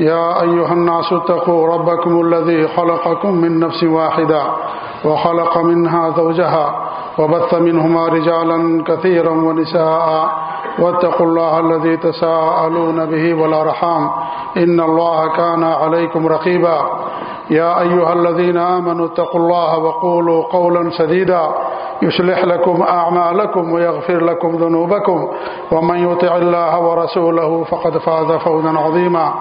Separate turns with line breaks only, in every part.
يا أيها الناس اتقوا ربكم الذي خلقكم من نفس واحدة وخلق منها زوجها وبث منهما رجالا كثيرا ونساء واتقوا الله الذي تساءلون به والأرحام إن الله كان عليكم رقيبا يا أيها الذين آمنوا اتقوا الله وقولوا قولا سديدا يصلح لكم أعمالكم ويغفر لكم ذنوبكم ومن يطع الله ورسوله فقد فاز فوزا عظيما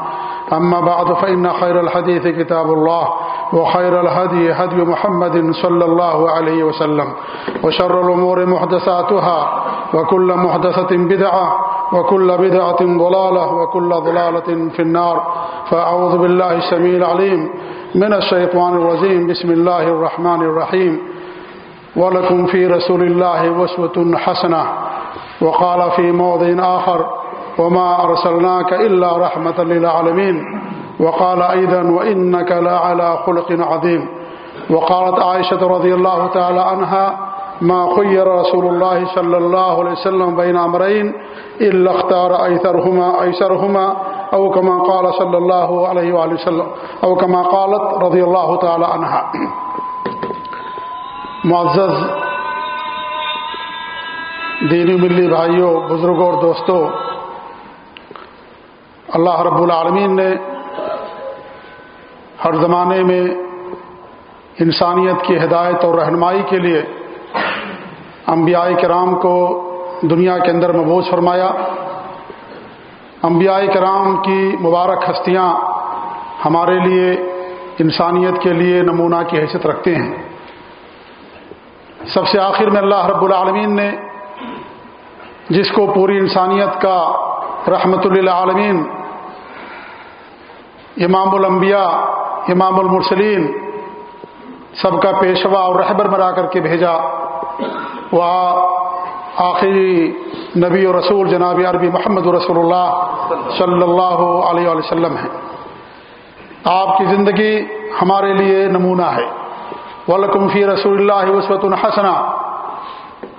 أما بعد فإن خير الحديث كتاب الله وخير الهدي هدي محمد صلى الله عليه وسلم وشر الأمور محدثاتها وكل محدثة بدعة وكل بدعة ضلالة وكل ضلالة في النار فأعوذ بالله السميع العليم من الشيطان الرجيم بسم الله الرحمن الرحيم ولكم في رسول الله وسوة حسنة وقال في موضع آخر وما أرسلناك إلا رحمة للعالمين وقال أيضا وإنك لا على خلق عظيم وقالت عائشة رضي الله تعالى عنها ما خير رسول الله صلى الله عليه وسلم بين أمرين إلا اختار أيثرهما أيسرهما أو كما قال صلى الله عليه وآله وسلم أو كما قالت رضي الله تعالى عنها معزز دینی ملی بھائیوں، بزرگوں اور دوستوں اللہ رب العالمین نے ہر زمانے میں انسانیت کی ہدایت اور رہنمائی کے لیے انبیاء کرام کو دنیا کے اندر مبوض فرمایا۔ انبیاء کرام کی مبارک ہستیاں ہمارے لیے، انسانیت کے لیے نمونہ کی حیثیت رکھتے ہیں۔ سب سے آخر میں اللہ رب العالمین نے جس کو پوری انسانیت کا رحمت للعالمین امام الانبیاء، امام المرسلین، سب کا پیشوا اور رہبر مرا کر کے بھیجا۔ وہ آخری نبی و رسول جناب عربی محمد رسول اللہ صلی اللہ علیہ وسلم ہیں۔ آپ کی زندگی ہمارے لیے نمونہ ہے۔ ولکم فی رسول اللہ وسوۃ الحسنہ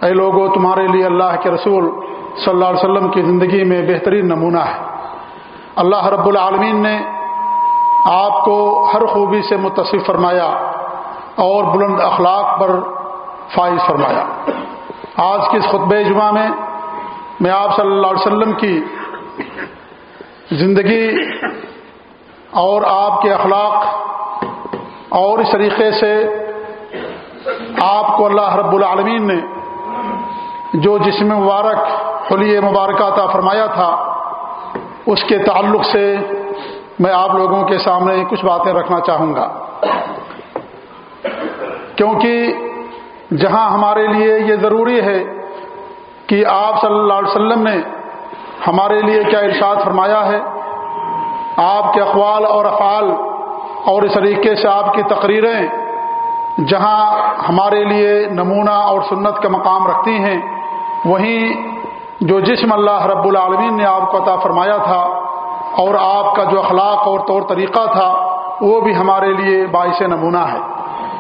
اے لوگوں تمہارے لیے اللہ کے رسول صلی اللہ علیہ وسلم کی زندگی میں بہترین نمونہ ہے۔ اللہ رب العالمین نے آپ کو ہر خوبی سے متصف فرمایا اور بلند اخلاق پر فائز فرمایا۔ آج کے اس خطبہ جمعہ میں میں آپ صلی اللہ علیہ وسلم کی زندگی اور آپ کے اخلاق اور اس طریقے سے آپ کو اللہ رب العالمین نے جو جسم مبارک خلی مبارکہ عطا فرمایا تھا، اس کے تعلق سے میں آپ لوگوں کے سامنے کچھ باتیں رکھنا چاہوں گا۔ کیونکہ جہاں ہمارے لیے یہ ضروری ہے کہ آپ صلی اللہ علیہ وسلم نے ہمارے لیے کیا ارشاد فرمایا ہے، آپ کے اقوال اور افعال اور اس طریقے سے آپ کی تقریریں جہاں ہمارے لیے نمونہ اور سنت کا مقام رکھتی ہیں، وہیں جو جسم اللہ رب العالمین نے آپ کو عطا فرمایا تھا اور آپ کا جو اخلاق اور طور طریقہ تھا، وہ بھی ہمارے لیے باعث نمونہ ہے۔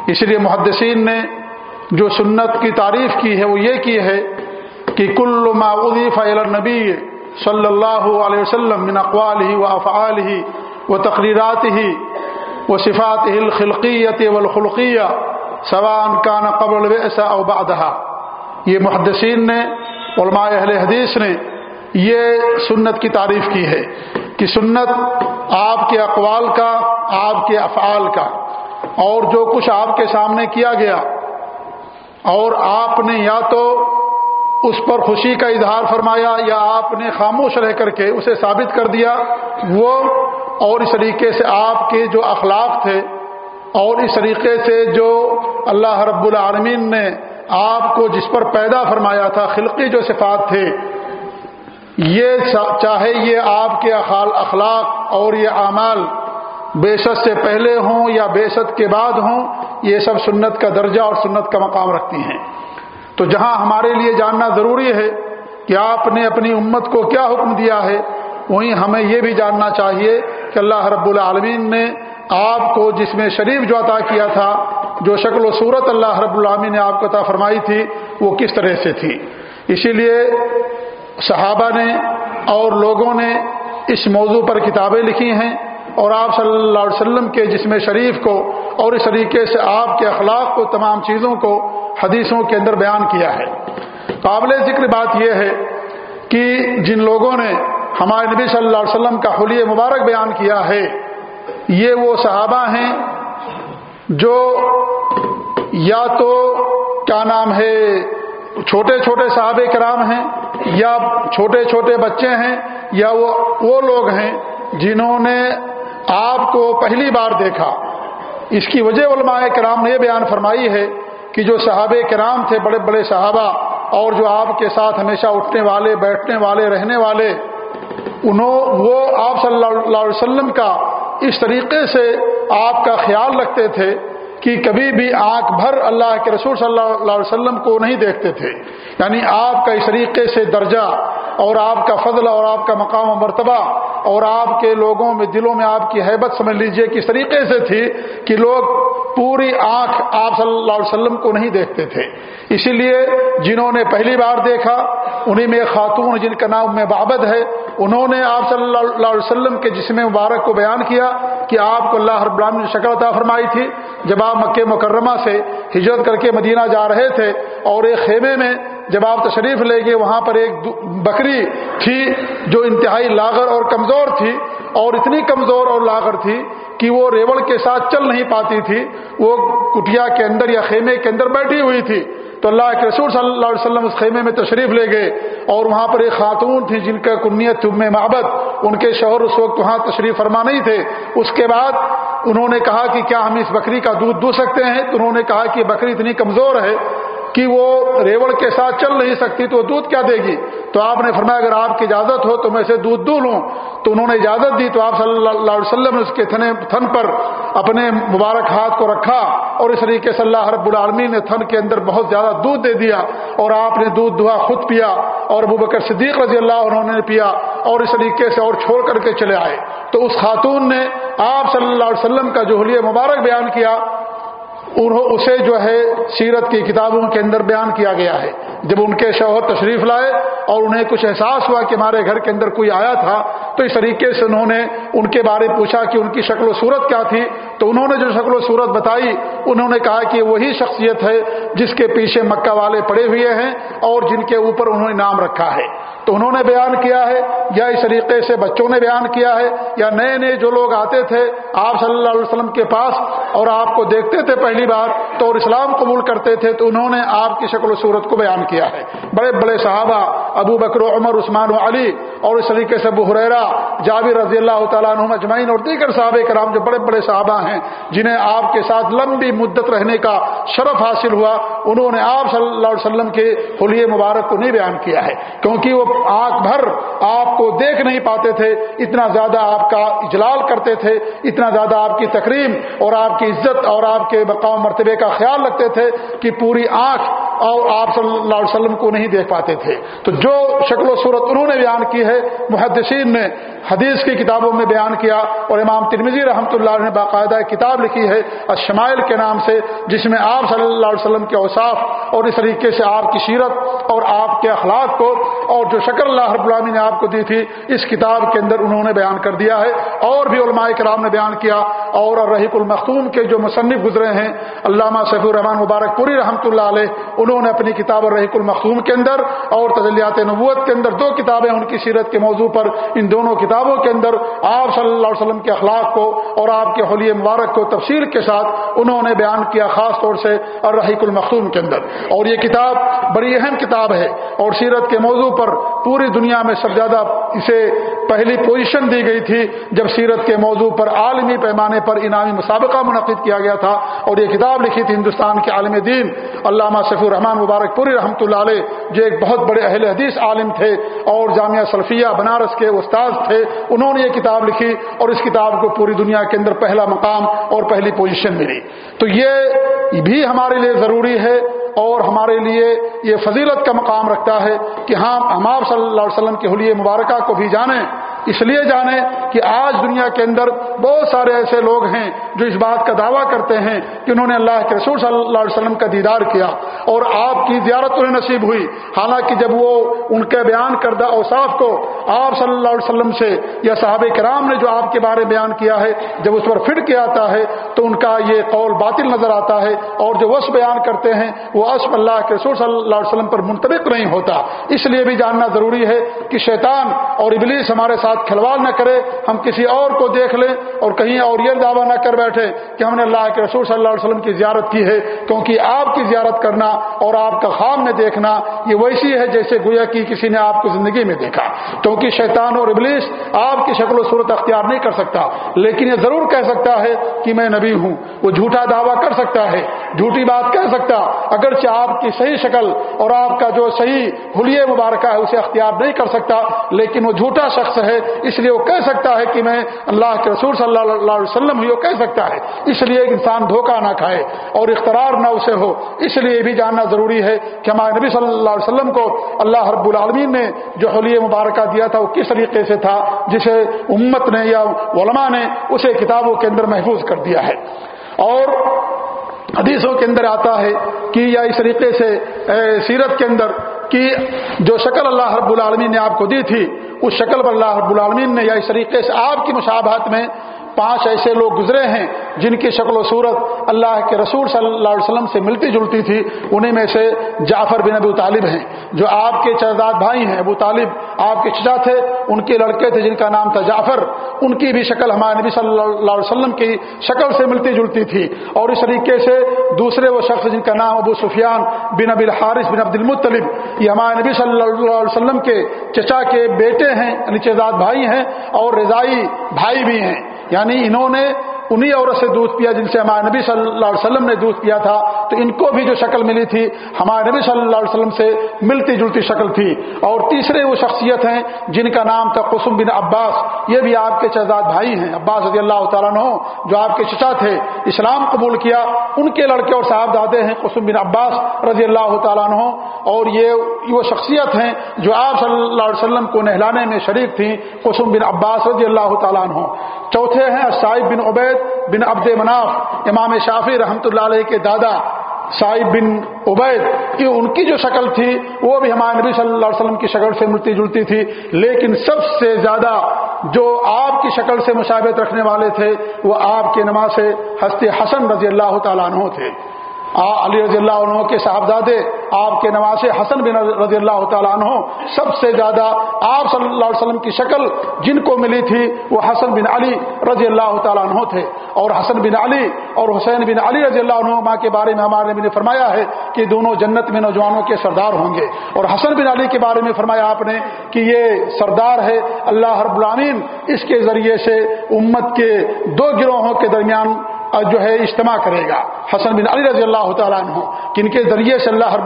اس لیے محدثین نے جو سنت کی تعریف کی ہے، وہ یہ کی ہے کہ کل معودی فعل نبی صلی اللہ علیہ وسلم من اقوال ہی و افعال ہی و تقریرات ہی و صفات الخلقیت والخلقیہ سوان کان قبل ویسا او بعدہ یہ محدثین نے، علماء اہل حدیث نے یہ سنت کی تعریف کی ہے۔ کہ سنت آپ کے اقوال کا، آپ کے افعال کا۔ اور جو کچھ آپ کے سامنے کیا گیا، اور آپ نے یا تو اس پر خوشی کا اظہار فرمایا، یا آپ نے خاموش رہ کر کے اسے ثابت کر دیا، وہ اور اس طریقے سے آپ کے جو اخلاق تھے، اور اس طریقے سے جو اللہ رب العالمین نے آپ کو جس پر پیدا فرمایا تھا، خلقی جو صفات تھے یہ چاہے یہ آپ کے اخلاق اور یہ اعمال بیشت سے پہلے ہوں یا بیشت کے بعد ہوں، یہ سب سنت کا درجہ اور سنت کا مقام رکھتی ہیں۔ تو جہاں ہمارے لیے جاننا ضروری ہے کہ آپ نے اپنی امت کو کیا حکم دیا ہے، وہیں ہمیں یہ بھی جاننا چاہیے کہ اللہ رب العالمین نے آپ کو جس میں شریف جو عطا کیا تھا، جو شکل و صورت اللہ رب العالمین نے آپ کو عطا فرمائی تھی، وہ کس طرح سے تھی۔ اسی لیے صحابہ نے اور لوگوں نے اس موضوع پر کتابیں لکھی ہیں اور آپ صلی اللہ علیہ وسلم کے جسم شریف کو اور اس طریقے سے آپ کے اخلاق کو، تمام چیزوں کو حدیثوں کے اندر بیان کیا ہے۔ قابل ذکر بات یہ ہے کہ جن لوگوں نے ہمارے نبی صلی اللہ علیہ وسلم کا حلیہ مبارک بیان کیا ہے، یہ وہ صحابہ ہیں جو یا تو کیا نام ہے، چھوٹے چھوٹے صحابہ کرام ہیں یا چھوٹے چھوٹے بچے ہیں یا وہ وہ لوگ ہیں جنہوں نے آپ کو پہلی بار دیکھا۔ اس کی وجہ علماء کرام نے یہ بیان فرمائی ہے کہ جو صحابہ کرام تھے، بڑے بڑے صحابہ اور جو آپ کے ساتھ ہمیشہ اٹھنے والے، بیٹھنے والے، رہنے والے، انہوں، وہ آپ صلی اللہ علیہ وسلم کا اس طریقے سے آپ کا خیال رکھتے تھے کہ کبھی بھی آنکھ بھر اللہ کے رسول صلی اللہ علیہ وسلم کو نہیں دیکھتے تھے۔ یعنی آپ کا اس طریقے سے درجہ اور آپ کا فضل اور آپ کا مقام و مرتبہ اور آپ کے لوگوں میں دلوں میں آپ کی حیبت سمجھ لیجیے کس طریقے سے تھی کہ لوگ پوری آنکھ آپ صلی اللہ علیہ وسلم کو نہیں دیکھتے تھے۔ اسی لیے جنہوں نے پہلی بار دیکھا انہیں میں خاتون جن کا نام میں بابد ہے، انہوں نے آپ صلی اللہ علیہ وسلم کے جسم مبارک کو بیان کیا کہ آپ کو اللہ رب العالمین نے شکل عطا فرمائی تھی۔ جب آپ مکہ مکرمہ سے ہجرت کر کے مدینہ جا رہے تھے اور ایک خیمے میں جب آپ تشریف لے گئے، وہاں پر ایک بکری تھی جو انتہائی لاغر اور کمزور تھی، اور اتنی کمزور اور لاغر تھی کہ وہ ریوڑ کے ساتھ چل نہیں پاتی تھی۔ وہ کٹیا کے اندر یا خیمے کے اندر بیٹھی ہوئی تھی۔ تو اللہ کے رسول صلی اللہ علیہ وسلم اس خیمے میں تشریف لے گئے، اور وہاں پر ایک خاتون تھی جن کا کنیت تم محبت ان کے شوہر اس وقت وہاں تشریف فرما نہیں تھے۔ اس کے بعد انہوں نے کہا کہ کیا ہم اس بکری کا دودھ دو سکتے ہیں؟ تو انہوں نے کہا کہ بکری اتنی کمزور ہے کہ وہ ریوڑ کے ساتھ چل نہیں سکتی تو وہ دودھ کیا دے گی؟ تو آپ نے فرمایا اگر آپ کی اجازت ہو تو میں اسے دودھ دو لوں۔ تو انہوں نے اجازت دی تو آپ صلی اللہ علیہ وسلم نے اس کے تھن پر اپنے مبارک ہاتھ کو رکھا اور اس طریقے سے اللہ رب العالمین نے تھن کے اندر بہت زیادہ دودھ دے دیا اور آپ نے دودھ دعا خود پیا اور ابو بکر صدیق رضی اللہ انہوں نے پیا اور اس طریقے سے اور چھوڑ کر کے چلے آئے۔ تو اس خاتون نے آپ صلی اللہ علیہ وسلم کا جو حلیہ مبارک بیان کیا اسے جو ہے سیرت کی کتابوں کے اندر بیان کیا گیا ہے۔ جب ان کے شوہر تشریف لائے اور انہیں کچھ احساس ہوا کہ ہمارے گھر کے اندر کوئی آیا تھا، تو اس طریقے سے انہوں نے ان کے بارے پوچھا کہ ان کی شکل و صورت کیا تھی۔ تو انہوں نے جو شکل و صورت بتائی، انہوں نے کہا کہ وہی شخصیت ہے جس کے پیچھے مکہ والے پڑے ہوئے ہیں اور جن کے اوپر انہوں نے نام رکھا ہے۔ تو انہوں نے بیان کیا ہے، یا اس طریقے سے بچوں نے بیان کیا ہے، یا نئے نئے جو لوگ آتے تھے، آپ صلی اللہ علیہ وسلم کے پاس اور آپ کو دیکھتے تھے پہلی بار تو اور اسلام قبول کرتے تھے، تو انہوں نے آپ کی شکل و صورت کو بیان کیا ہے۔ بڑے بڑے صحابہ، ابو بکر و عمر، عثمان و علی اور اس طریقے سے بحریرا جابر رضی اللہ تعالیٰ عنہ اجمعین اور دیگر صحابہ کرام جو بڑے بڑے صحابہ ہیں، جنہیں آپ کے ساتھ لمبی مدت رہنے کا شرف حاصل ہوا، انہوں نے آپ صلی اللہ علیہ وسلم کے حلیہ مبارک کو نہیں بیان کیا ہے۔ کیونکہ وہ آنکھ بھر آپ کو دیکھ نہیں پاتے تھے، اتنا زیادہ آپ کا اجلال کرتے تھے، اتنا زیادہ آپ کی تقریم اور آپ کی عزت اور آپ کے مقام مرتبے کا خیال رکھتے تھے کہ پوری آنکھ اور آپ صلی اللہ علیہ وسلم کو نہیں دیکھ پاتے تھے۔ تو جو شکل و صورت انہوں نے بیان کی ہے، محدثین نے حدیث کی کتابوں میں بیان کیا اور امام ترمزی رحمۃ اللہ نے باقاعدہ کتاب لکھی ہے الشمائل کے نام سے، جس میں آپ صلی اللہ علیہ وسلم کے اوصاف اور اس طریقے سے آپ کی سیرت اور آپ کے اخلاق کو اور جو شکر اللہ رب العامی نے آپ کو دی تھی۔ اس کتاب کے اندر انہوں نے بیان کر دیا ہے۔ اور بھی علماء کرام نے بیان کیا۔ اور رحیق المختوم کے جو مصنف گزرے ہیں، علامہ سیف الرحمان مبارک پوری رحمۃ اللہ علیہ، انہوں نے اپنی کتاب الرحیق المختوم کے اندر اور تجلیات نبوت کے اندر دو کتابیں ان کی سیرت کے موضوع پر ان دونوں کتابوں کے اندر آپ صلی اللہ علیہ وسلم کے اخلاق کو اور آپ کے حلیہ مبارک کو تفصیل کے ساتھ انہوں نے بیان کیا، خاص طور سے اور رحیق المختوم کے اندر۔ اور یہ کتاب بڑی اہم کتاب ہے۔ اور سیرت کے موضوع پر پوری دنیا میں سب زیادہ اسے پہلی پوزیشن دی گئی تھی جب سیرت کے موضوع پر عالمی پیمانے پر انعامی مسابقہ منعقد کیا گیا تھا اور یہ کتاب لکھی تھی ہندوستان کے عالم دین۔ علامہ سفی الرحمان مبارک پوری رحمۃ اللہ علیہ، جو ایک بہت بڑے اہل حدیث عالم تھے اور جامعہ سلفیہ بنارس کے استاذ تھے، انہوں نے یہ کتاب لکھی اور اس کتاب کو پوری دنیا کے اندر پہلا مقام اور پہلی پوزیشن ملی۔ تو یہ بھی ہمارے لیے ضروری ہے۔ اور ہمارے لیے یہ فضیلت کا مقام رکھتا ہے کہ ہاں ہم ہمار صلی اللہ علیہ وسلم کے حلیہ مبارکہ کو بھی جانیں اس لیے جانیں کہ آج دنیا کے اندر بہت سارے ایسے لوگ ہیں جو اس بات کا دعویٰ کرتے ہیں کہ انہوں نے اللہ کے رسول صلی اللہ علیہ وسلم کا دیدار کیا اور آپ کی زیارت انہیں نصیب ہوئی۔ حالانکہ جب وہ ان کے بیان کردہ اوصاف کو آپ صلی اللہ علیہ وسلم سے یا صحابہ کرام نے جو آپ کے بارے بیان کیا ہے، جب اس پر فٹ کیا آتا ہے تو ان کا یہ قول باطل نظر آتا ہے اور جو وصف بیان کرتے ہیں وہ اسب اللہ کے رسول صلی اللہ علیہ وسلم پر منطبق نہیں ہوتا۔ اس لیے بھی جاننا ضروری ہے کہ شیطان اور ابلیس ہمارے ساتھ ساتھ کھلواڑ نہ کرے، ہم کسی اور کو دیکھ لیں اور کہیں اور یہ دعویٰ نہ کر بیٹھے کہ ہم نے اللہ کے رسول صلی اللہ علیہ وسلم کی زیارت کی ہے، کیونکہ آپ کی زیارت کرنا اور آپ کا خواب میں دیکھنا، یہ ویسی ہے جیسے گویا کی کسی نے آپ کو زندگی میں دیکھا۔ کیونکہ شیطان اور ابلیس آپ کی شکل و صورت اختیار نہیں کر سکتا، لیکن یہ ضرور کہہ سکتا ہے کہ میں نبی ہوں۔ وہ جھوٹا دعویٰ کر سکتا ہے، جھوٹی بات کہہ سکتا، اگرچہ آپ کی صحیح شکل اور آپ کا جو صحیح حلیہ مبارکہ ہے، اسے اختیار نہیں کر سکتا، لیکن وہ جھوٹا شخص ہے اس لیے وہ کہہ سکتا ہے کہ میں اللہ کے رسول صلی اللہ علیہ وسلم ہی وہ کہہ سکتا ہے۔ اس لیے ایک انسان دھوکہ نہ کھائے اور اخترار نہ اسے ہو۔ اس لیے بھی جاننا ضروری ہے کہ ہمارے نبی صلی اللہ علیہ وسلم کو اللہ رب العالمین نے جو حلیہ مبارکہ دیا تھا وہ کس طریقے سے تھا جسے امت نے یا علماء نے اسے کتابوں کے اندر محفوظ کر دیا ہے۔ اور حدیثوں کے اندر آتا ہے کہ یا اس طریقے سے سیرت کے اندر کہ جو شکل اللہ رب العالمین نے آپ کو دی تھی اس شکل پر اللہ رب العالمین نے یا اس طریقے سے آپ کی مشابہت میں پانچ ایسے لوگ گزرے ہیں جن کی شکل و صورت اللہ کے رسول صلی اللہ علیہ وسلم سے ملتی جلتی تھی انہیں میں سے جعفر بن ابو طالب ہیں۔ جو آپ کے چرداد بھائی ہیں، ابو طالب آپ کے چچا تھے، ان کے لڑکے تھے جن کا نام تھا جعفر۔ ان کی بھی شکل ہمارے نبی صلی اللہ علیہ وسلم کی شکل سے ملتی جلتی تھی۔ اور اس طریقے سے دوسرے وہ شخص جن کا نام ابو سفیان بن ابی الحارث بن عبد المطلب، یہ ہمارے نبی صلی اللہ علیہ وسلم کے چچا کے بیٹے ہیں یعنی چرداد بھائی ہیں، اور رضائی بھائی بھی ہیں۔ یعنی انہوں نے انہی عورت سے دودھ پیا جن سے ہمارے نبی صلی اللہ علیہ وسلم نے دودھ پیا تھا، تو ان کو بھی جو شکل ملی تھی، ہمارے نبی صلی اللہ علیہ وسلم سے ملتی جلتی شکل تھی۔ اور تیسرے وہ شخصیت ہیں جن کا نام تھا قسم بن عباس، یہ بھی آپ کے شہزاد بھائی ہیں، عباس رضی اللہ تعالیٰ عنہ، جو آپ کے چچا تھے، اسلام قبول کیا۔ ان کے لڑکے اور صاحب دادے ہیں قسم بن عباس رضی اللہ تعالیٰ عنہ۔ اور یہ وہ شخصیت ہیں جو آپ صلی اللہ علیہ وسلم کو نہلانے میں شریک تھیں، قسم بن عباس رضی اللہ تعالیٰ عنہ۔ چوتھے ہیں صاحب بن عبید بن عبد مناف، امام شافی رحمۃ اللہ علیہ کے دادا صاحب بن عبید کہ ان کی جو شکل تھی، وہ بھی ہمارے نبی صلی اللہ علیہ وسلم کی شکل سے ملتی جلتی تھی، لیکن سب سے زیادہ جو آپ کی شکل سے مشابت رکھنے والے تھے، وہ آپ کے نماز ہستی حسن رضی اللہ تعالیٰ عنہ تھے۔ علی رضی اللہ عنہ کے صاحبزادے، آپ کے نواز حسن بن رضی اللہ تعالیٰ عنہ، سب سے زیادہ آپ صلی اللہ علیہ وسلم کی شکل جن کو ملی تھی، وہ حسن بن علی رضی اللہ تعالیٰ عنہ تھے۔ اور حسن بن علی اور حسین بن علی رضی اللہ عنہ ماں کے بارے میں ہمارے نے فرمایا ہے کہ دونوں جنت میں نوجوانوں کے سردار ہوں گے۔ اور حسن بن علی کے بارے میں فرمایا آپ نے کہ یہ سردار ہے اللہ رب العالمین، اس کے ذریعے سے امت کے دو گروہوں کے درمیان جو ہے اجتماع کرے گا۔ حسن بن علی رضی اللہ تعالیٰ عنہ کن کے ذریعے سے اللہ ہر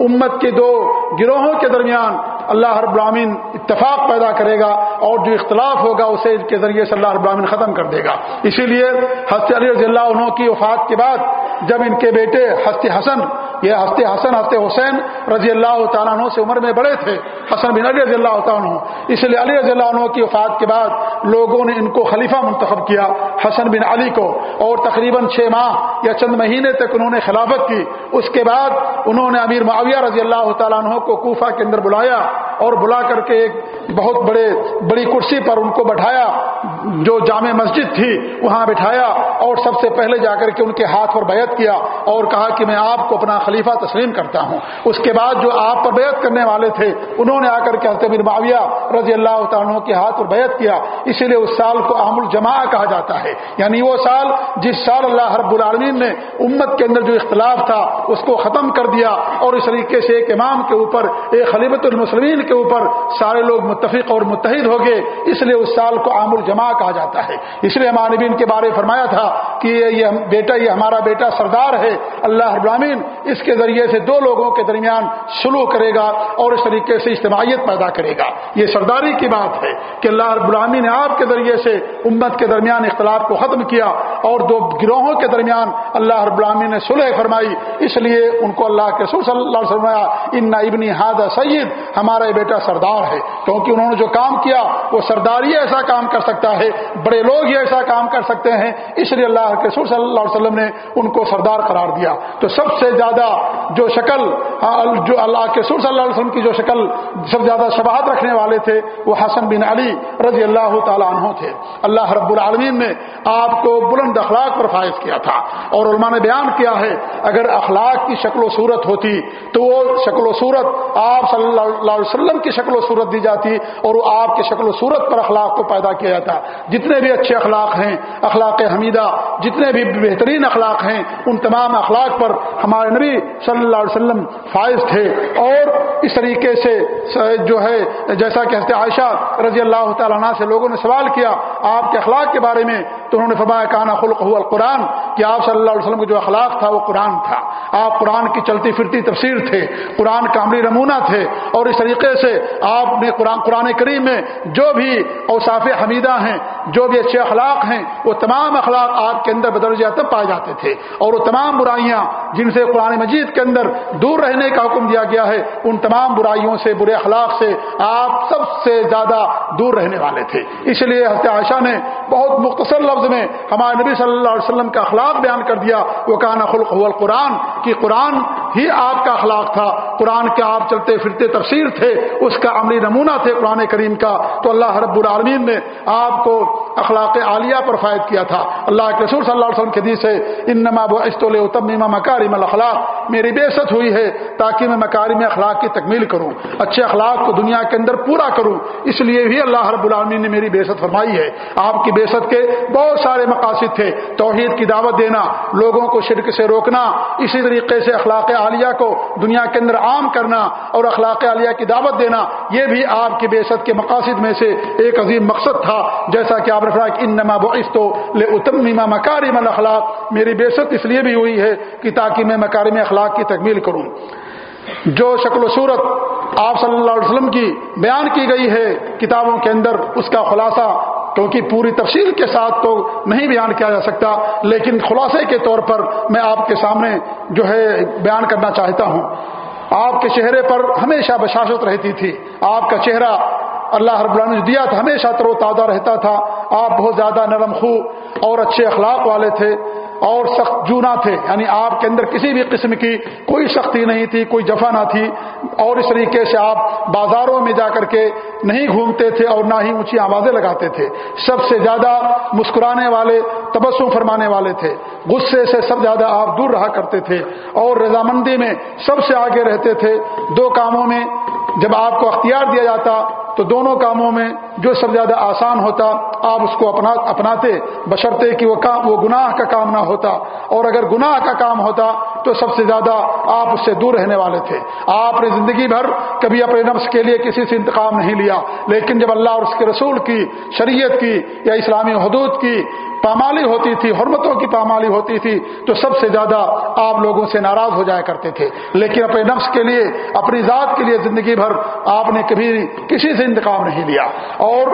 امت کے دو گروہوں کے درمیان اللہ رب العالمین اتفاق پیدا کرے گا اور جو اختلاف ہوگا اسے کے ذریعے سے اللہ رب العالمین ختم کر دے گا۔ اسی لیے حسن علی رضی اللہ عنہ کی وفات کے بعد جب ان کے بیٹے ہستی حسن، یہ ہستے حسن ہستے حسین رضی اللہ تعالیٰ عنہ سے عمر میں بڑے تھے، حسن بن علی رضی اللہ تعالیٰ عنہ۔ اس لیے علی رضی اللہ عنہ کی وفات کے بعد لوگوں نے ان کو خلیفہ منتخب کیا، حسن بن علی کو۔ اور تقریباً چھ ماہ یا چند مہینے تک انہوں نے خلافت کی۔ اس کے بعد انہوں نے امیر معاویہ رضی اللہ تعالیٰ عنہ کو کوفہ کے اندر بلایا۔ اور بلا کر کے ایک بہت بڑے بڑی کرسی پر ان کو بٹھایا جو جامع مسجد تھی، وہاں بٹھایا اور سب سے پہلے جا کر کے ان کے ہاتھ پر بیعت کیا اور کہا کہ میں آپ کو اپنا خلیفہ تسلیم کرتا ہوں۔ اس کے بعد جو آپ پر بیعت کرنے والے تھے، انہوں نے آ کر کے حضرت معاویہ رضی اللہ تعالیٰ کے ہاتھ پر بیعت کیا۔ اسی لیے اس سال کو عام الجماع کہا جاتا ہے۔ یعنی وہ سال جس سال اللہ رب العالمین نے امت کے اندر جو اختلاف تھا، اس کو ختم کر دیا اور اس طریقے سے ایک امام کے اوپر، ایک خلیبت المسلمین کے اوپر سارے لوگ متفق اور متحد ہو گئے۔ اس لیے اس سال کو عام الجماع کہا جاتا ہے۔ اس لیے مانبین کے بارے فرمایا تھا کہ یہ بیٹا یہ ہمارا بیٹا سردار ہے، اللہ ابراہین اس کے ذریعے سے دو لوگوں کے درمیان سلو کرے گا اور اس طریقے سے اجتماعیت پیدا کرے گا۔ یہ سرداری کی بات ہے کہ اللہ رب العالمین نے آپ کے ذریعے سے امت کے درمیان اختلاف کو ختم کیا اور دو گروہوں کے درمیان اللہ رب العالمین نے صلح فرمائی۔ اس لیے ان کو اللہ کے سور صلی اللہ علیہ وسلم ان ابنی ہاد سعید ہمارا یہ بیٹا سردار ہے۔ کیونکہ انہوں نے جو کام کیا، وہ سردار ہی ایسا کام کر سکتا ہے، بڑے لوگ ہی ایسا کام کر سکتے ہیں، اس لیے اللہ کے سور صلی اللہ علیہ وسلم نے ان کو سردار قرار دیا۔ تو سب سے زیادہ جو شکل ہاں، جو اللہ کے سور صلی اللہ علیہ وسلم کی جو شکل سب زیادہ شباہت رکھنے والے تھے، وہ حسن بن علی رضی اللہ تعالیٰ عنہ تھے۔ اللہ رب العالمین نے آپ کو بلند اخلاق پر فائز کیا تھا۔ اور علماء نے بیان کیا ہے، اگر اخلاق کی شکل و صورت ہوتی تو وہ شکل و صورت آپ صلی اللہ علیہ وسلم کی شکل و صورت دی جاتی اور وہ آپ کی شکل و صورت پر اخلاق کو پیدا کیا جاتا۔ جتنے بھی اچھے اخلاق ہیں، اخلاق حمیدہ، جتنے بھی بہترین اخلاق ہیں، ان تمام اخلاق پر ہمارے نبی صلی اللہ علیہ وسلم فائز تھے۔ اور اس طریقے سے، جو ہے، جیسا کہ حضرت عائشہ رضی اللہ تعالیٰ عنہ سے لوگوں نے سوال کیا آپ کے اخلاق کے بارے میں، تو انہوں نے فرمایا، کانا خلق ہوا القرآن کہ آپ صلی اللہ علیہ وسلم کا جو اخلاق تھا، وہ قرآن تھا۔ آپ قرآن کی چلتی پھرتی تفسیر تھے، قرآن کا عملی نمونہ تھے۔ اور اس طریقے سے آپ نے قرآن قرآن کریم میں جو بھی اوصاف حمیدہ ہیں ہیں، جو بھی اچھے اخلاق ہیں، وہ تمام اخلاق آپ کے اندر بدل جاتے، پائے جاتے تھے۔ اور وہ تمام برائیاں جن سے قرآن مجید کے اندر دور رہنے کا حکم دیا گیا ہے، ان تمام برائیوں سے، برے اخلاق سے آپ سب سے زیادہ دور رہنے والے تھے۔ اس لیے حضرت عائشہ نے بہت مختصر لفظ میں ہمارے نبی صلی اللہ علیہ وسلم کا اخلاق بیان کر دیا وہ کہنا خلق قرآن کہ قرآن ہی آپ کا اخلاق تھا، قرآن کے آپ چلتے پھرتے تفسیر تھے، اس کا عملی نمونہ تھے قرآن کریم کا۔ تو اللہ رب العالمین نے آپ کو کو اخلاق عالیہ پر فائد کیا تھا۔ اللہ کے رسول صلی اللہ علیہ وسلم کے حدیث ہے ان نما اتمیمہ مکارم الاخلاق میری بے ست ہوئی ہے تاکہ میں مکارم اخلاق کی تکمیل کروں، اچھے اخلاق کو دنیا کے اندر پورا کروں۔ اس لیے بھی اللہ رب العالمین نے میری بے فرمائی ہے۔ آپ کی بے کے بہت سارے مقاصد تھے۔ توحید کی دعوت دینا، لوگوں کو شرک سے روکنا، اسی طریقے سے اخلاق عالیہ کو دنیا کے اندر عام کرنا اور اخلاق عالیہ کی دعوت دینا، یہ بھی آپ کی بے کے مقاصد میں سے ایک عظیم مقصد تھا۔ جیسا کہ آپ نے فرمایا کہ انما بعثت لاتمم مکارم الاخلاق میری بے اس لیے بھی ہوئی ہے کہ تاکہ میں مکارم اخلاق کی تکمیل کروں۔ جو شکل و صورت آپ صلی اللہ علیہ وسلم کی بیان کی گئی ہے کتابوں کے اندر، اس کا خلاصہ کیونکہ پوری تفصیل کے ساتھ تو نہیں بیان کیا جا سکتا، لیکن خلاصے کے طور پر میں آپ کے سامنے جو ہے بیان کرنا چاہتا ہوں۔ آپ کے چہرے پر ہمیشہ بشاشت رہتی تھی، آپ کا چہرہ اللہ رب نے دیا تھا، ہمیشہ تر و تازہ رہتا تھا۔ آپ بہت زیادہ نرم خو اور اچھے اخلاق والے تھے اور سخت جونا تھے۔ یعنی آپ کے اندر کسی بھی قسم کی کوئی سختی نہیں تھی، کوئی جفا نہ تھی۔ اور اس طریقے سے آپ بازاروں میں جا کر کے نہیں گھومتے تھے اور نہ ہی اونچی آوازیں لگاتے تھے۔ سب سے زیادہ مسکرانے والے، تبسم فرمانے والے تھے۔ غصے سے سب زیادہ آپ دور رہا کرتے تھے اور رضامندی میں سب سے آگے رہتے تھے۔ دو کاموں میں جب آپ کو اختیار دیا جاتا تو دونوں کاموں میں جو سب زیادہ آسان ہوتا، آپ اس کو اپنا اپناتے بشرتے کہ وہ کام وہ گناہ کا کام نہ ہوتا۔ اور اگر گناہ کا کام ہوتا تو سب سے زیادہ آپ اس سے دور رہنے والے تھے۔ آپ نے زندگی بھر کبھی اپنے نفس کے لیے کسی سے انتقام نہیں لیا، لیکن جب اللہ اور اس کے رسول کی شریعت کی یا اسلامی حدود کی پامالی ہوتی تھی، حرمتوں کی پامالی ہوتی تھی، تو سب سے زیادہ آپ لوگوں سے ناراض ہو جایا کرتے تھے۔ لیکن اپنے نفس کے لیے، اپنی ذات کے لیے زندگی بھر آپ نے کبھی کسی سے انتقام نہیں لیا۔ اور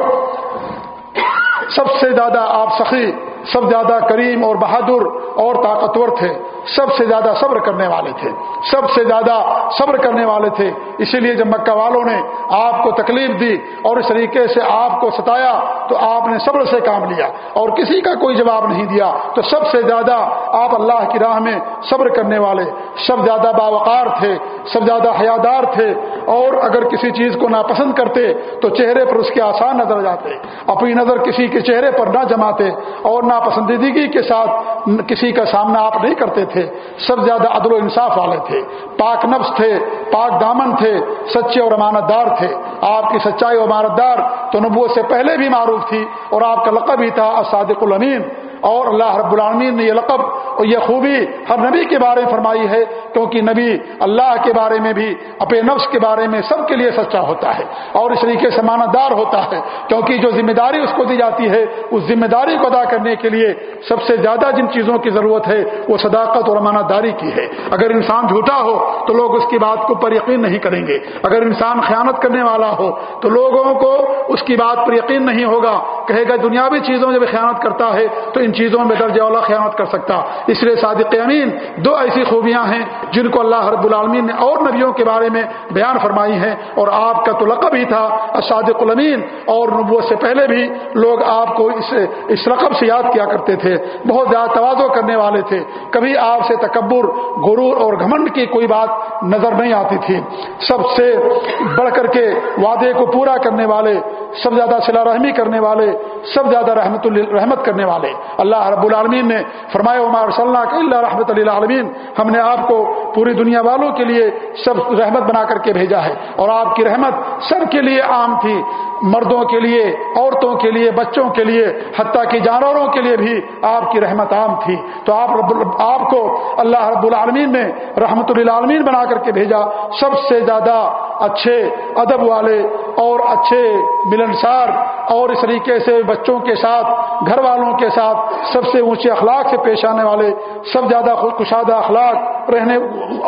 سب سے زیادہ آپ سخی سب زیادہ کریم اور بہادر اور طاقتور تھے، سب سے زیادہ صبر کرنے والے تھے، سب سے زیادہ صبر کرنے والے تھے۔ اسی لیے جب مکہ والوں نے آپ کو تکلیف دی اور اس طریقے سے آپ کو ستایا، تو آپ نے صبر سے کام لیا۔ اور کسی کا کوئی جواب نہیں دیا، تو سب سے زیادہ آپ اللہ کی راہ میں صبر کرنے والے۔ سب زیادہ باوقار تھے، سب زیادہ حیادار تھے۔ اور اگر کسی چیز کو ناپسند کرتے، تو چہرے پر اس کے آسان نظر جاتے۔ اپنی نظر کسی کے چہرے پر نہ جماتے اور نہ پسندیدگی کے ساتھ کسی کا سامنا آپ نہیں کرتے تھے۔ سب زیادہ عدل و انصاف والے تھے۔ پاک نفس تھے، پاک دامن تھے، سچے اور امانت دار تھے۔ آپ کی سچائی و امانت دار تو نبوت سے پہلے بھی معروف تھی اور آپ کا لقب ہی تھا اسادق الامین۔ اور اللہ رب العالمین نے یہ لقب اور یہ خوبی ہر نبی کے بارے میں فرمائی ہے، کیونکہ نبی اللہ کے بارے میں بھی، اپنے نفس کے بارے میں سب کے لیے سچا ہوتا ہے۔ اور اس طریقے سے دار ہوتا ہے، کیونکہ جو ذمہ داری اس کو دی جاتی ہے، اس ذمہ داری کو ادا کرنے کے لیے سب سے زیادہ جن چیزوں کی ضرورت ہے، وہ صداقت اور امانت داری کی ہے۔ اگر انسان جھوٹا ہو، تو لوگ اس کی بات کو پر یقین نہیں کریں گے۔ اگر انسان خیانت کرنے والا ہو، تو لوگوں کو اس کی بات پر یقین نہیں ہوگا۔ کہے گا دنیاوی چیزوں میں جب خیانت کرتا ہے، تو ان چیزوں میں درجہ والا خیانت کر سکتا۔ اس لیے صادق امین دو ایسی خوبیاں ہیں جن کو اللہ رب العالمین نے اور نبیوں کے بارے میں بیان فرمائی ہیں اور آپ کا تو لقب ہی تھا صادق الامین اور نبوت سے پہلے بھی لوگ آپ کو اس اس رقب سے یاد کیا کرتے تھے۔ بہت زیادہ توازو کرنے والے تھے۔ کبھی آپ سے تکبر، غرور اور گھمنڈ کی کوئی بات نظر نہیں آتی تھی۔ سب سے بڑھ کر کے وعدے کو پورا کرنے والے، سب زیادہ صلاح رحمی کرنے والے، سب زیادہ رحمت رحمت کرنے والے۔ اللہ رب العالمین نے فرمایا عمار صلی اللہ اللہ رحمت اللہ عالمین ہم نے آپ کو پوری دنیا والوں کے لیے سب رحمت بنا کر کے بھیجا ہے۔ اور آپ کی رحمت سب کے لیے عام تھی۔ مردوں کے لیے، عورتوں کے لیے، بچوں کے لیے، حتیٰ کہ جانوروں کے لیے بھی آپ کی رحمت عام تھی۔ تو آپ رب آپ کو اللہ رب العالمین نے رحمت للعالمین بنا کر کے بھیجا۔ سب سے زیادہ اچھے ادب والے اور اچھے ملنسار اور اس طریقے سے بچوں کے ساتھ، گھر والوں کے ساتھ سب سے اونچے اخلاق سے پیش آنے والے، سب زیادہ خود کشادہ اخلاق رہنے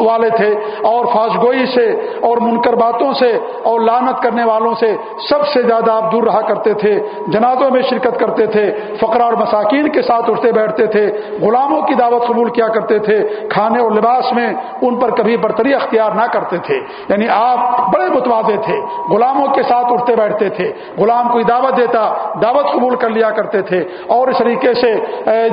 والے تھے۔ اور فاش گوئی سے اور منکر باتوں سے اور لانت کرنے والوں سے سب سے زیادہ آپ دور رہا کرتے تھے، جنازوں میں شرکت کرتے تھے فقرا اور مساکین کے ساتھ اٹھتے بیٹھتے تھے، غلاموں کی دعوت قبول کیا کرتے تھے، کھانے اور لباس میں ان پر کبھی برتری اختیار نہ کرتے تھے۔ یعنی آپ بڑے متوازے تھے، غلاموں کے ساتھ اٹھتے بیٹھتے تھے، غلام کوئی دعوت دیتا، دعوت قبول کر لیا کرتے تھے۔ اور اس طریقے سے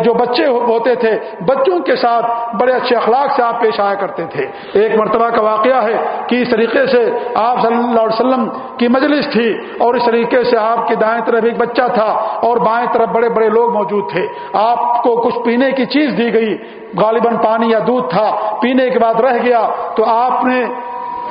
جو بچے ہوتے تھے، بچوں کے ساتھ بڑے اچھے اخلاق سے آپ پیش آیا کرتے تھے۔ ایک مرتبہ کا واقعہ ہے کہ اس طریقے سے آپ صلی اللہ علیہ وسلم کی مجلس تھی اور اس طریقے سے آپ کے دائیں طرف ایک بچہ تھا اور بائیں طرف بڑے بڑے لوگ موجود تھے۔ آپ کو کچھ پینے کی چیز دی گئی، غالباً پانی یا دودھ تھا۔ پینے کے بعد رہ گیا تو آپ نے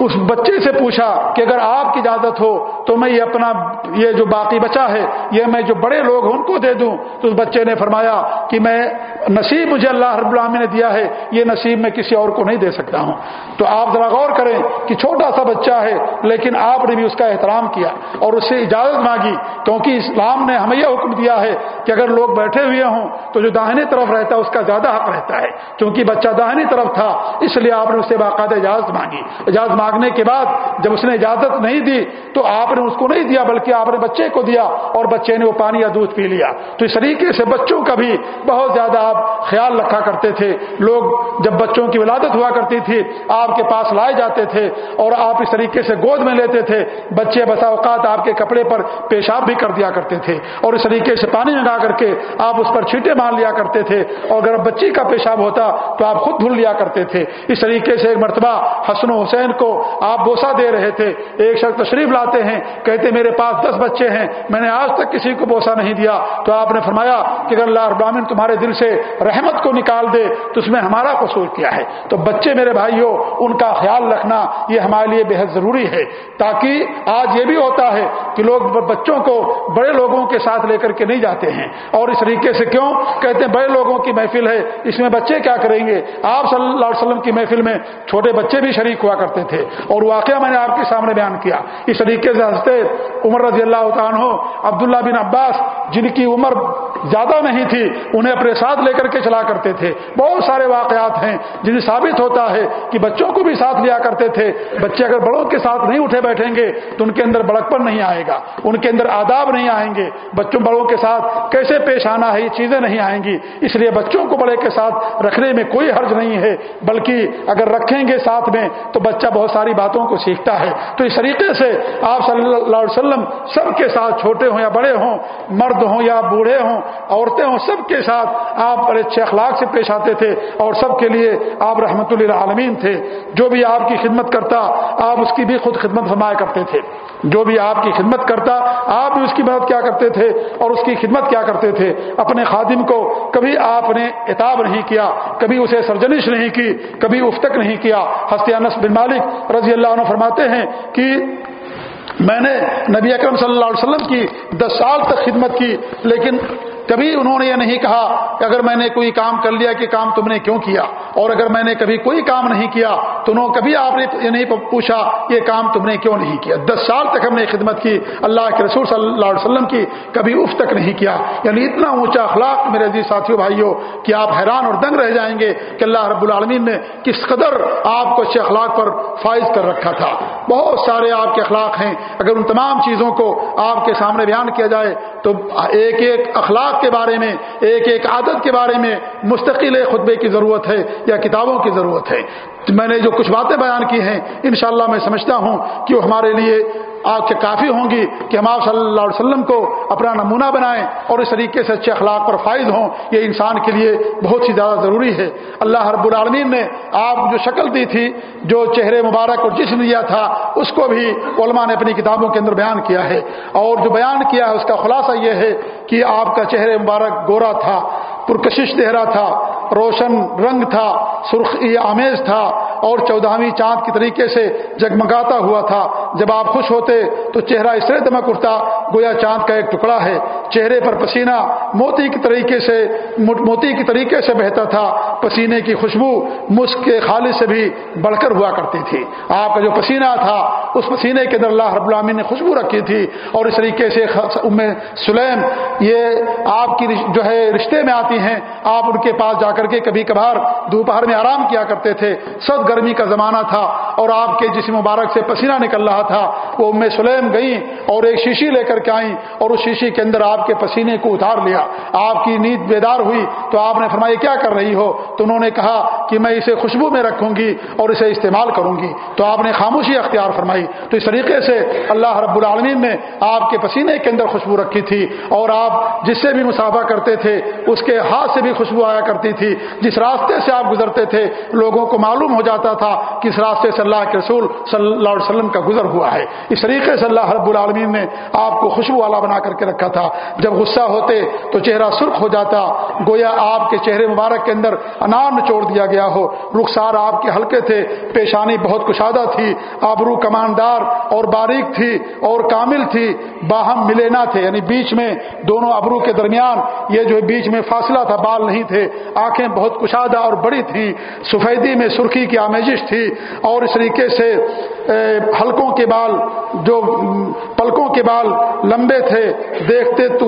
اس بچے سے پوچھا کہ اگر آپ کی اجازت ہو تو میں یہ اپنا یہ جو باقی بچا ہے یہ میں جو بڑے لوگ ان کو دے دوں تو اس بچے نے فرمایا کہ میں نصیب مجھے اللہ رب العامی نے دیا ہے، یہ نصیب میں کسی اور کو نہیں دے سکتا ہوں۔ تو آپ ذرا غور کریں کہ چھوٹا سا بچہ ہے، لیکن آپ نے بھی اس کا احترام کیا اور اس سے اجازت مانگی۔ کیونکہ اسلام نے ہمیں یہ حکم دیا ہے کہ اگر لوگ بیٹھے ہوئے ہوں تو جو داہنی طرف رہتا ہے، اس کا زیادہ حق رہتا ہے۔ کیونکہ بچہ داہنی طرف تھا، اس لیے آپ نے اس سے باقاعدہ اجازت مانگی۔ اجازت مانگنے کے بعد جب اس نے اجازت نہیں دی تو آپ نے اس کو نہیں دیا بلکہ آپ نے بچے کو دیا اور بچے نے وہ پانی یا دودھ پی لیا۔ تو اس طریقے سے بچوں کا بھی بہت زیادہ آپ خیال رکھا کرتے تھے۔ لوگ جب بچوں کی ولادت ہوا کرتی تھی، آپ کے پاس لائے جاتے تھے اور آپ اس طریقے سے گود میں لیتے تھے۔ بچے بسا اوقات آپ کے کپڑے پر پیشاب بھی کر دیا کرتے تھے اور اس طریقے سے پانی لگا کر کے آپ اس پر چھیٹے مار لیا کرتے تھے۔ اور اگر بچی کا پیشاب ہوتا تو آپ خود دھل لیا کرتے تھے۔ اس طریقے سے ایک مرتبہ حسن و حسین کو آپ بوسا دے رہے تھے۔ ایک شخص تشریف لاتے ہیں، کہتے میرے پاس دس بچے ہیں، میں نے آج تک کسی کو بوسا نہیں دیا۔ تو آپ نے فرمایا کہ اگر اللہ ابراہین تمہارے دل سے رحمت کو نکال دے، تو اس میں ہمارا قصور کیا ہے۔ تو بچے میرے بھائیوں، ان کا خیال رکھنا یہ ہمارے لیے بےحد ضروری ہے۔ تاکہ آج یہ بھی ہوتا ہے کہ لوگ بچوں کو بڑے لوگوں کے ساتھ لے کر کے نہیں جاتے ہیں۔ اور اس طریقے سے کیوں؟ کہتے ہیں، بڑے لوگوں کی محفل ہے، اس میں بچے کیا کریں گے؟ آپ صلی اللہ علیہ وسلم کی محفل میں چھوٹے بچے بھی شریک ہوا کرتے تھے۔ اور واقعہ میں نے آپ کے سامنے بیان کیا۔ اس طریقے سے ہنستے عمر رضی اللہ عنہ، عبداللہ بن عباس، جن کی عمر زیادہ نہیں تھی، انہیں اپنے ساتھ لے کر کے چلا کرتے تھے۔ بہت سارے واقعات ہیں جن ثابت ہوتا ہے کہ بچوں کو بھی ساتھ لیا کرتے تھے۔ بچے اگر بڑوں کے ساتھ نہیں اٹھے بیٹھیں گے، تو ان کے اندر بڑکپن نہیں آئے گا، ان کے اندر آداب نہیں آئیں گے۔ بچوں، بڑوں کے ساتھ کیسے پیش آنا ہے، یہ چیزیں نہیں آئیں گی۔ اس لیے بچوں کو بڑے کے ساتھ رکھنے میں کوئی حرج نہیں ہے، بلکہ اگر رکھیں گے ساتھ میں، تو بچہ بہت ساری باتوں کو سیکھتا ہے۔ تو اس طریقے سے آپ صلی اللہ علیہ وسلم سب کے ساتھ چھوٹے ہوں یا بڑے ہوں، مرد ہوں یا بوڑھے ہوں، عورتیں ہوں، سب کے ساتھ آپ بڑے اچھے اخلاق سے پیش آتے تھے اور سب کے لیے آپ رحمت اللہ عالمین تھے۔ جو بھی آپ کی خدمت کرتا، آپ اس کی بھی خود خدمت فرمایا کرتے تھے۔ جو بھی آپ کی خدمت کرتا، آپ بھی اس کی مدد کیا کرتے تھے اور اس کی خدمت کیا کرتے تھے۔ اپنے خادم کو کبھی آپ نے اتاب نہیں کیا، کبھی اسے سرجنش نہیں کی، کبھی افتک نہیں کیا۔ ہستی انس بن مالک رضی اللہ عنہ فرماتے ہیں کہ میں نے نبی اکرم صلی اللہ علیہ وسلم کی دس سال تک خدمت کی، لیکن کبھی انہوں نے یہ نہیں کہا کہ اگر میں نے کوئی کام کر لیا کہ کام تم نے کیوں کیا، اور اگر میں نے کبھی کوئی کام نہیں کیا، تو انہوں کبھی آپ نے یہ نہیں پوچھا یہ کام تم نے کیوں نہیں کیا؟ دس سال تک ہم نے خدمت کی، اللہ کے رسول صلی اللہ علیہ وسلم کی کبھی اف تک نہیں کیا۔ یعنی اتنا اونچا اخلاق میرے عزیز ساتھیوں بھائیوں کہ آپ حیران اور دنگ رہ جائیں گے کہ اللہ رب العالمین نے کس قدر آپ کو اچھے اخلاق پر فائز کر رکھا تھا۔ بہت سارے آپ کے اخلاق ہیں۔ اگر ان تمام چیزوں کو آپ کے سامنے بیان کیا جائے تو ایک ایک اخلاق کے بارے میں، ایک ایک عادت کے بارے میں مستقل خطبے کی ضرورت ہے یا کتابوں کی ضرورت ہے۔ میں نے جو کچھ باتیں بیان کی ہیں، انشاءاللہ میں سمجھتا ہوں کہ وہ ہمارے لیے آپ کے کافی ہوں گی کہ ہم آپ صلی اللہ علیہ وسلم کو اپنا نمونہ بنائیں اور اس طریقے سے اچھے اخلاق پر فائز ہوں، یہ انسان کے لیے بہت ہی زیادہ ضروری ہے۔ اللہ رب العالمین نے آپ جو شکل دی تھی، جو چہرے مبارک اور جسم دیا تھا، اس کو بھی علماء نے اپنی کتابوں کے اندر بیان کیا ہے۔ اور جو بیان کیا ہے، اس کا خلاصہ یہ ہے کہ آپ کا چہرے مبارک گورا تھا۔ پرکشش دہرا تھا، روشن رنگ تھا سرخی آمیز تھا اور چودہویں چاند کی طریقے سے جگمگاتا ہوا تھا۔ جب آپ خوش ہوتے تو چہرہ اس طرح دمک اٹھتا، گویا چاند کا ایک ٹکڑا ہے۔ چہرے پر پسینہ موتی کی طریقے سے موتی کی طریقے سے بہتا تھا۔ پسینے کی خوشبو مسک کے خالص سے بھی بڑھ کر ہوا کرتی تھی۔ آپ کا جو پسینہ تھا، اس پسینے کے اندر اللہ رب العامین نے خوشبو رکھی تھی۔ اور اس طریقے سے ام سلیم، یہ آپ کی جو ہے، رشتے میں آتی ہیں۔ آپ ان کے پاس جا کر کے کبھی کبھار دوپہر میں آرام کیا کرتے تھے۔ سب گرمی کا زمانہ تھا اور آپ کے جسم مبارک سے پسینہ نکل رہا تھا۔ وہ ام سلیم گئیں اور ایک شیشی لے کر کے آئیں اور اس شیشی کے اندر آپ کے پسینے کو اتار لیا۔ آپ کی نیند بیدار ہوئی تو آپ نے فرمایا، کیا کر رہی ہو؟ تو انہوں نے کہا کہ میں اسے خوشبو میں رکھوں گی اور اسے استعمال کروں گی۔ تو آپ نے خاموشی اختیار فرمائی۔ تو اس طریقے سے اللہ رب العالمین نے آپ کے پسینے کے اندر خوشبو رکھی تھی اور آپ جس سے بھی مسافہ کرتے تھے، اس کے ہاتھ سے بھی خوشبو آیا کرتی تھی۔ جس راستے سے آپ گزرتے تھے، لوگوں کو معلوم ہو جاتا تھا کہ اس راستے سے اللہ کے رسول صلی اللہ علیہ وسلم کا گزر ہوا ہے۔ اس طریقے سے اللہ رب العالمین نے آپ کو خوشبو والا بنا کر کے رکھا تھا۔ جب غصہ ہوتے تو چہرہ سرخ ہو جاتا۔ گویا آپ کے چہرے مبارک کے اندر انار نچوڑ دیا گیا ہو۔ رخسار آپ کے ہلکے تھے۔ پیشانی بہت کشادہ تھی۔ آبرو کماندار اور باریک تھی اور کامل تھی۔ باہم ملے نہ تھے۔ یعنی بیچ میں دونوں ابرو کے درمیان یہ جو بیچ میں فاصلہ تھا، بال نہیں تھے۔ آنکھیں بہت کشادہ اور بڑی تھیں۔ سفیدی میں سرخی کی آمیزش تھی اور اس طریقے سے ہلکوں کے بال جو پلکوں کے بال لمبے تھے، دیکھتے تو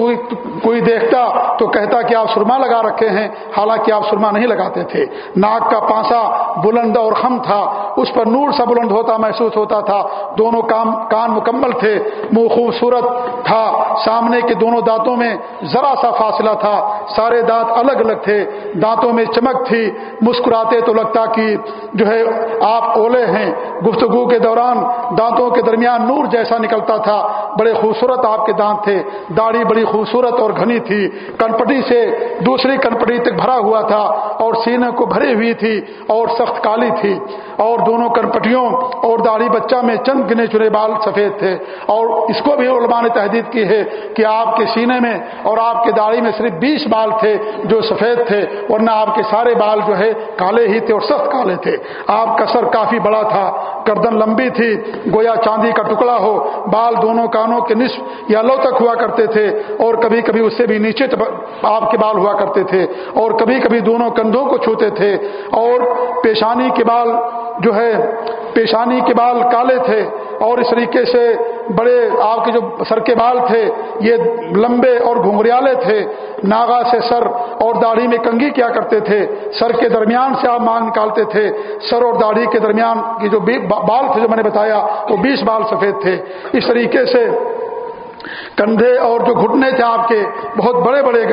کوئی دیکھتا تو کہتا کہ آپ سرما لگا رکھے ہیں، حالانکہ آپ سرما نہیں لگاتے تھے۔ ناک کا پانسا بلند اور خم تھا، اس پر نور سا بلند ہوتا، محسوس ہوتا تھا۔ دونوں کام، کان مکمل تھے، منہ خوبصورت تھا۔ سامنے کے دونوں دانتوں میں ذرا سا فاصلہ تھا، سارے دانت الگ الگ تھے۔ دانتوں میں چمک تھی، مسکراتے تو لگتا کہ جو ہے آپ اولے ہیں، گفتگو کے دوران دانتوں کے درمیان نور جیسا نکلتا تھا۔ بڑے خوبصورت آپ کے دانت تھے۔ داڑھی بڑی خوبصورت اور گھنی تھی۔ کنپٹی سے دوسری کنپٹی تک بھرا ہوا تھا اور سینے کو بھری ہوئی تھی اور سخت کالی تھی۔ اور دونوں کنپٹیوں اور داڑھی بچہ میں چند گنے چنے بال سفید تھے۔ اور اس کو بھی علماء نے تحدید کی ہے کہ آپ کے سینے میں اور آپ کے داڑھی میں صرف بیس بال تھے جو سفید تھے، ورنہ آپ کے سارے بال جو ہے کالے ہی تھے اور سخت کالے تھے۔ آپ کا سر کافی بڑا تھا۔ گردن لمبی تھی، گویا چاندی کا ٹکڑا ہو، بال دونوں کانوں کے نصف یا لو تک ہوا کرتے تھے، اور کبھی کبھی اس سے بھی نیچے آپ کے بال ہوا کرتے تھے، اور کبھی کبھی دونوں کندھوں کو چھوتے تھے، اور پیشانی کے بال جو ہے پیشانی کے بال کالے تھے اور اس طریقے سے بڑے آپ کے جو سر کے بال تھے، یہ لمبے اور گھنگریالے تھے۔ ناگا سے سر اور داڑھی میں کنگھی کیا کرتے تھے۔ سر کے درمیان سے آپ مانگ نکالتے تھے۔ سر اور داڑھی کے درمیان کی جو بال تھے جو میں نے بتایا وہ بیس بال سفید تھے۔ اس طریقے سے کندھے اور جو گھٹنے تھے آپ کے، بہت بڑے بڑے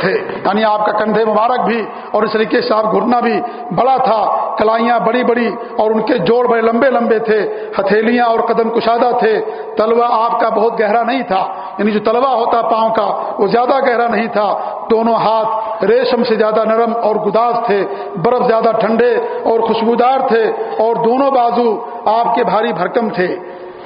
تھے۔ یعنی آپ کا کندھے مبارک بھی اور اس طریقے سے آپ گھٹنا بھی بڑا تھا۔ کلائیاں بڑی بڑی اور ان کے جوڑ بڑے لمبے لمبے تھے۔ ہتھیلیاں اور قدم کشادہ تھے۔ تلوا آپ کا بہت گہرا نہیں تھا۔ یعنی جو تلوا ہوتا پاؤں کا، وہ زیادہ گہرا نہیں تھا۔ دونوں ہاتھ ریشم سے زیادہ نرم اور گداز تھے۔ برف زیادہ ٹھنڈے اور خوشبودار تھے۔ اور دونوں بازو آپ کے بھاری بھرکم تھے۔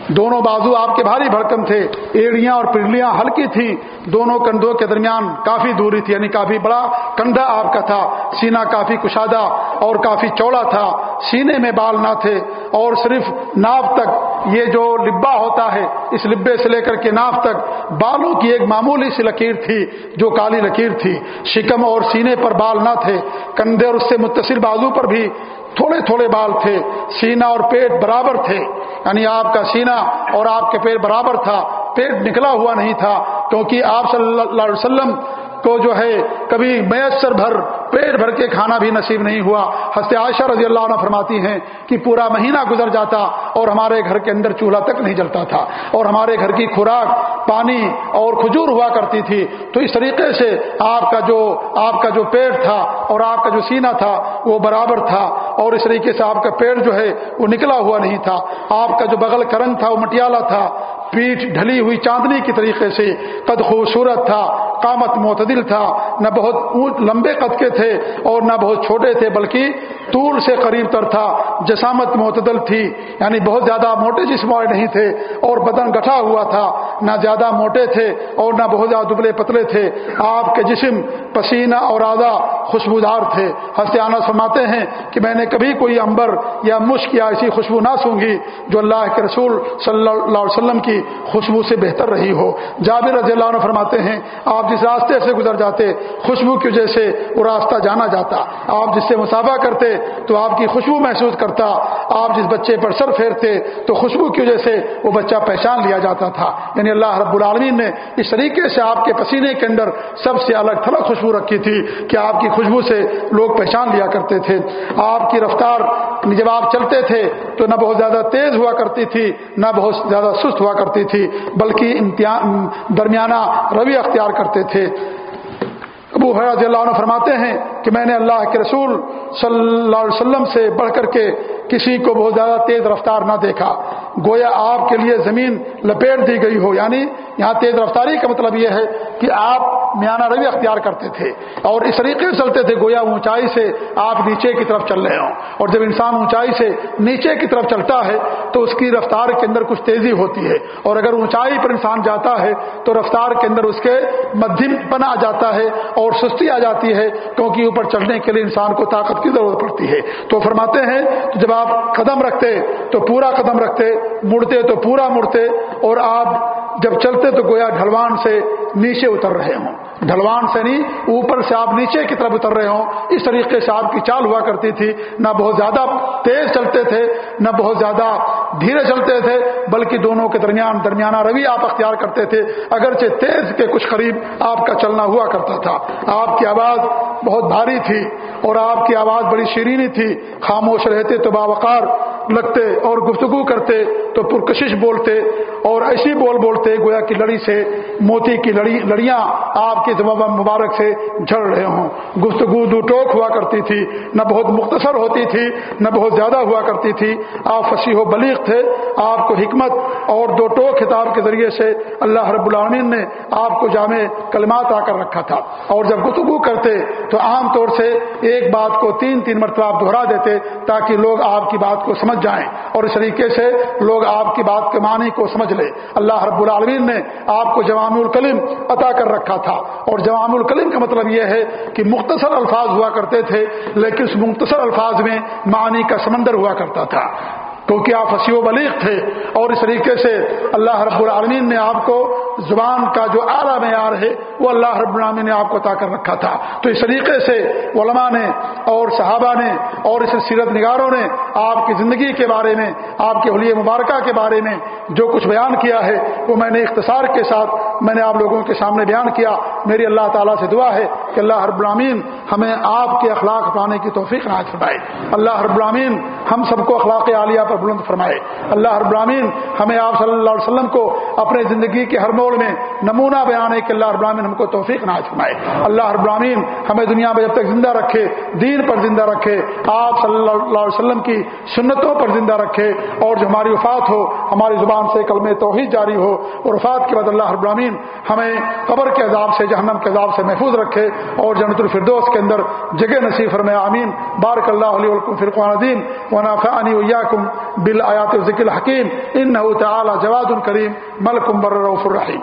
دونوں بازو آپ کے بھاری بھڑکم تھے۔ ایڑیاں اور پنڈلیاں ہلکی تھیں۔ دونوں کندھوں کے درمیان کافی دوری تھی یعنی کافی بڑا کندھا آپ کا تھا۔ سینا کافی کشادہ اور کافی چوڑا تھا۔ سینے میں بال نہ تھے۔ اور صرف ناف تک یہ جو لبا ہوتا ہے، اس لبے سے لے کر کے ناف تک، بالوں کی ایک معمولی سی لکیر تھی، جو کالی لکیر تھی۔ شکم اور سینے پر بال نہ تھے۔ کندھے اور اس سے متصل بازو پر بھی تھوڑے تھوڑے بال تھے سینا اور پیٹ برابر تھے۔ یعنی آپ کا سینا اور آپ کے پیٹ برابر تھا، پیٹ نکلا ہوا نہیں تھا، کیونکہ آپ صلی اللہ علیہ وسلم کو جو ہے کبھی میسر بھر پیٹ بھر کے کھانا بھی نصیب نہیں ہوا۔ ہست عائشہ رضی اللہ عنہ فرماتی ہیں کہ پورا مہینہ گزر جاتا اور ہمارے گھر کے اندر چولہا تک نہیں جلتا تھا اور ہمارے گھر کی خوراک، پانی اور کھجور ہوا کرتی تھی۔ تو اس طریقے سے آپ کا جو، آپ کا جو پیٹ تھا اور آپ کا جو سینہ تھا وہ برابر تھا اور اس طریقے سے آپ کا پیڑ جو ہے وہ نکلا ہوا نہیں تھا۔ آپ کا جو بغل کا رنگ تھا وہ مٹیالہ تھا۔ پیٹھ ڈھلی ہوئی چاندنی کی طریقے سے قد خوبصورت تھا۔ قامت معتدل تھا، نہ بہت لمبے قد کے تھے اور نہ بہت چھوٹے تھے، بلکہ طول سے قریب تر تھا، جسامت معتدل تھی یعنی بہت زیادہ موٹے جسم والے نہیں تھے اور بدن گٹھا ہوا تھا، نہ زیادہ موٹے تھے اور نہ بہت زیادہ دبلے پتلے تھے۔ آپ کے جسم پسینہ اور آدھا خوشبودار تھے۔ ہستیانہ فرماتے ہیں کہ میں نے کبھی کوئی امبر یا مشک یا ایسی خوشبو نہ سونگی جو اللہ کے رسول صلی اللہ علیہ وسلم کی خوشبو سے بہتر رہی ہو۔ جابر رضی اللہ عنہ فرماتے ہیں، آپ جس راستے سے گزر جاتے، خوشبو کی وجہ سے وہ راستہ جانا جاتا۔ آپ جس سے مسافہ کرتے تو آپ کی خوشبو محسوس کرتا۔ آپ جس بچے پر سر پھیرتے تو خوشبو کی وجہ سے وہ بچہ پہچان لیا جاتا تھا۔ یعنی اللہ رب العالمین نے اس طریقے سے آپ کے پسینے کے اندر سب سے الگ تھلگ خوشبو رکھی تھی کہ آپ کی خوشبو سے لوگ پہچان لیا کرتے تھے۔ آپ کی رفتار جب آپ چلتے تھے تو نہ بہت زیادہ تیز ہوا کرتی تھی، نہ بہت زیادہ سست ہوا کرتی تھی، بلکہ درمیانہ روی اختیار کرتے تھے۔ ابو حیرت اللہ عنہ فرماتے ہیں کہ میں نے اللہ کے رسول صلی اللہ علیہ وسلم سے بڑھ کر کے کسی کو بہت زیادہ تیز رفتار نہ دیکھا۔ گویا آپ کے لیے زمین لپیٹ دی گئی ہو۔ یعنی یہاں تیز رفتاری کا مطلب یہ ہے کہ آپ میانہ روی اختیار کرتے تھے اور اس طریقے سے چلتے تھے گویا اونچائی سے آپ نیچے کی طرف چل رہے ہوں۔ اور جب انسان اونچائی سے نیچے کی طرف چلتا ہے تو اس کی رفتار کے اندر کچھ تیزی ہوتی ہے۔ اور اگر اونچائی پر انسان جاتا ہے تو رفتار کے اندر اس کے مدھم پن آ جاتا ہے اور سستی آ جاتی ہے کیونکہ اوپر چڑھنے کے لیے انسان کو طاقت کی ضرورت پڑتی ہے۔ تو فرماتے ہیں کہ جب آپ قدم رکھتے تو پورا قدم رکھتے مڑتے تو پورا مڑتے اور آپ جب چلتے تو گویا ڈھلوان سے نیچے اتر رہے ہوں۔ ڈھلوان سے نہیں، اوپر سے آپ نیچے کی طرف اتر رہے ہوں۔ اس طریقے سے آپ کی چال ہوا کرتی تھی۔ نہ بہت زیادہ تیز چلتے تھے، نہ بہت زیادہ دھیرے چلتے تھے، بلکہ دونوں کے درمیان درمیانہ روی آپ اختیار کرتے تھے۔ اگرچہ تیز کے کچھ قریب آپ کا چلنا ہوا کرتا تھا۔ آپ کی آواز بہت بھاری تھی اور آپ کی آواز بڑی شیرینی تھی۔ خاموش رہتے تو باوقار لگتے اور گفتگو کرتے تو پرکشش بولتے اور ایسی بول بولتے گویا کی لڑی سے موتی کی لڑی لڑیاں آپ کے زبان مبارک سے جھڑ رہے ہوں۔ گفتگو دو ٹوک ہوا کرتی تھی۔ نہ بہت مختصر ہوتی تھی، نہ بہت زیادہ ہوا کرتی تھی۔ آپ فصیح و بلیغ تھے، آپ کو حکمت اور دو ٹوک خطاب کے ذریعے سے اللہ رب العالمین نے آپ کو جامع کلمات آ کر رکھا تھا۔ اور جب گفتگو کرتے تو عام طور سے ایک بات کو تین تین مرتبہ آپ دہرا دیتے تاکہ لوگ آپ کی بات کو سمجھ جائیں اور اس طریقے سے لوگ آپ کی بات کے معنی کو سمجھ لے اللہ رب العالمین نے آپ کو جوام الکلم عطا کر رکھا تھا۔ اور جوام الکلم کا مطلب یہ ہے کہ مختصر الفاظ ہوا کرتے تھے، لیکن اس مختصر الفاظ میں معنی کا سمندر ہوا کرتا تھا۔ کیونکہ آپ حسی و بلیغ تھے اور اس طریقے سے اللہ رب العالمین نے آپ کو زبان کا جو اعلیٰ معیار ہے وہ اللہ رب العالمین نے آپ کو طا کر رکھا تھا۔ تو اس طریقے سے علماء نے اور صحابہ نے اور اس سیرت نگاروں نے آپ کی زندگی کے بارے میں، آپ کے حلیہ مبارکہ کے بارے میں جو کچھ بیان کیا ہے، وہ میں نے اختصار کے ساتھ میں نے آپ لوگوں کے سامنے بیان کیا۔ میری اللہ تعالیٰ سے دعا ہے کہ اللہ رب العالمین ہمیں آپ کے اخلاق پانے کی توفیق نہ فرمائے۔ اللہ رب العالمین ہم سب کو اخلاق عالیہ پر بلند فرمائے۔ اللہ رب العالمین ہمیں آپ صلی اللہ علیہ وسلم کو اپنے زندگی کے ہر موڑ میں نمونہ بیان ہے کہ اللہ ابراہین ہم کو توفیق نہ فرمائے۔ اللہ ابراہین ہمیں دنیا میں جب تک زندہ رکھے، دین پر زندہ رکھے، آپ صلی اللہ علیہ وسلم کی سنتوں پر زندہ رکھے اور جو ہماری وفات ہو، ہماری زبان سے کلم توحید جاری ہو اور وفات کے بعد اللہ ابراہین ہمیں قبر کے عذاب سے، جہنم کے عذاب سے محفوظ رکھے اور جنت الفردوس کے اندر جگہ نصیب فرمائے، آمین۔ بارک اللہ علیہ فرقان عظیم ونافعنی ویاکم بالآیات ذکر الحکیم ان تعالی جواد الکریم ملک بر الرحیم